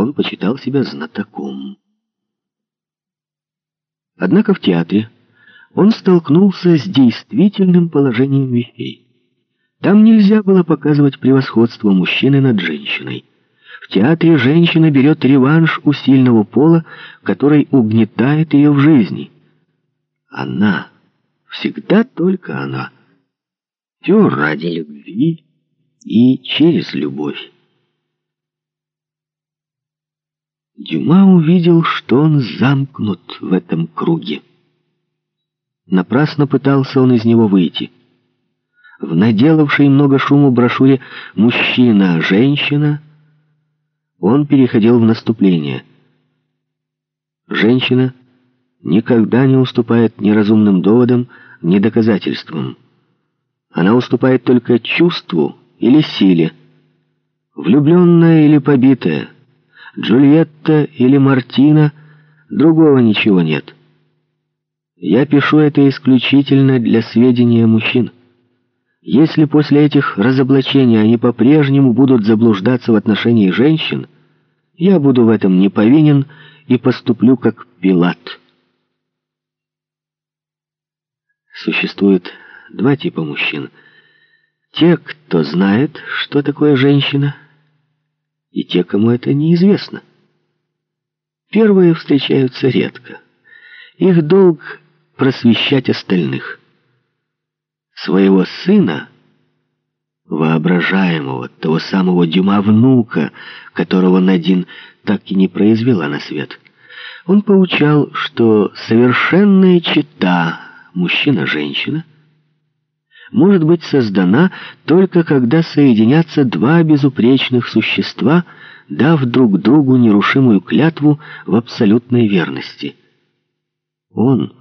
он почитал себя знатоком. Однако в театре он столкнулся с действительным положением вещей. Там нельзя было показывать превосходство мужчины над женщиной. В театре женщина берет реванш у сильного пола, который угнетает ее в жизни. Она, всегда только она. Все ради любви и через любовь. Дюма увидел, что он замкнут в этом круге. Напрасно пытался он из него выйти. В наделавшей много шуму брошюре «Мужчина, женщина» он переходил в наступление. Женщина никогда не уступает ни разумным доводам, ни доказательствам. Она уступает только чувству или силе, влюбленная или побитая, Джульетта или Мартина, другого ничего нет. Я пишу это исключительно для сведения мужчин. Если после этих разоблачений они по-прежнему будут заблуждаться в отношении женщин, я буду в этом не повинен и поступлю как Пилат. Существует два типа мужчин. Те, кто знает, что такое женщина, и те, кому это неизвестно. Первые встречаются редко. Их долг просвещать остальных своего сына, воображаемого, того самого Дюма внука, которого Надин так и не произвела на свет. Он поучал, что совершенная чита мужчина-женщина может быть создана только когда соединятся два безупречных существа, дав друг другу нерушимую клятву в абсолютной верности. Он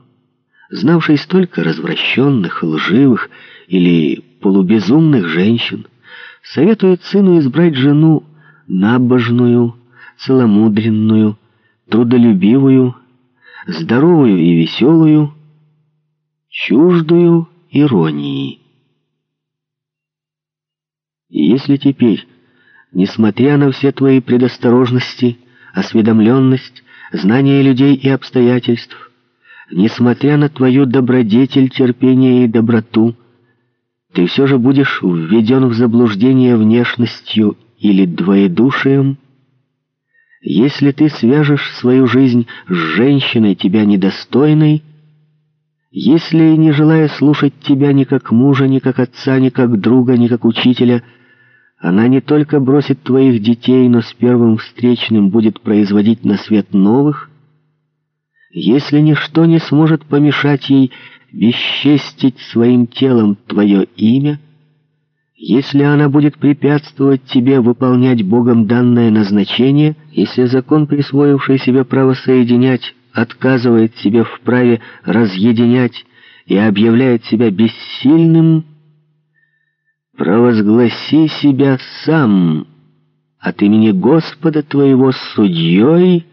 знавший столько развращенных, лживых или полубезумных женщин, советует сыну избрать жену набожную, целомудренную, трудолюбивую, здоровую и веселую, чуждую иронии. И если теперь, несмотря на все твои предосторожности, осведомленность, знание людей и обстоятельств, несмотря на твою добродетель, терпение и доброту, ты все же будешь введен в заблуждение внешностью или двоедушием, если ты свяжешь свою жизнь с женщиной тебя недостойной, если, не желая слушать тебя ни как мужа, ни как отца, ни как друга, ни как учителя, она не только бросит твоих детей, но с первым встречным будет производить на свет новых, если ничто не сможет помешать ей бесчестить своим телом твое имя, если она будет препятствовать тебе выполнять Богом данное назначение, если закон, присвоивший себе право соединять, отказывает себе в праве разъединять и объявляет себя бессильным, провозгласи себя сам от имени Господа твоего судьей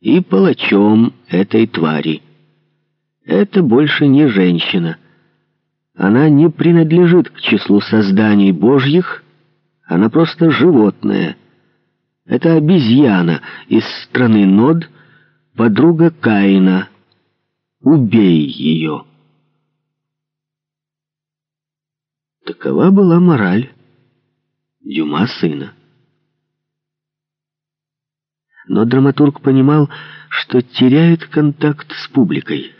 и палачом этой твари. Это больше не женщина. Она не принадлежит к числу созданий божьих, она просто животное. Это обезьяна из страны Нод, подруга Каина. Убей ее. Такова была мораль Дюма сына. Но драматург понимал, что теряет контакт с публикой.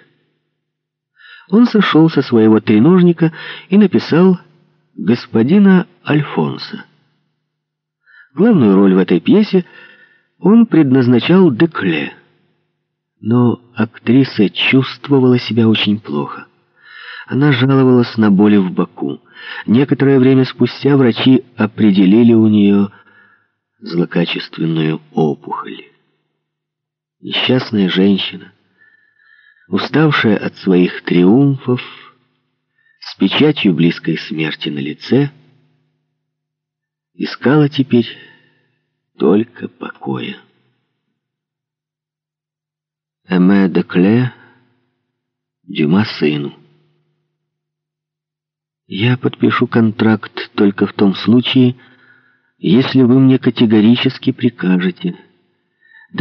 Он сошел со своего треножника и написал «Господина Альфонса». Главную роль в этой пьесе он предназначал Декле. Но актриса чувствовала себя очень плохо. Она жаловалась на боли в боку. Некоторое время спустя врачи определили у нее злокачественную опухоль. Несчастная женщина, уставшая от своих триумфов, с печатью близкой смерти на лице, искала теперь только покоя. Эме де Кле, Дюма сыну. Я подпишу контракт только в том случае, если вы мне категорически прикажете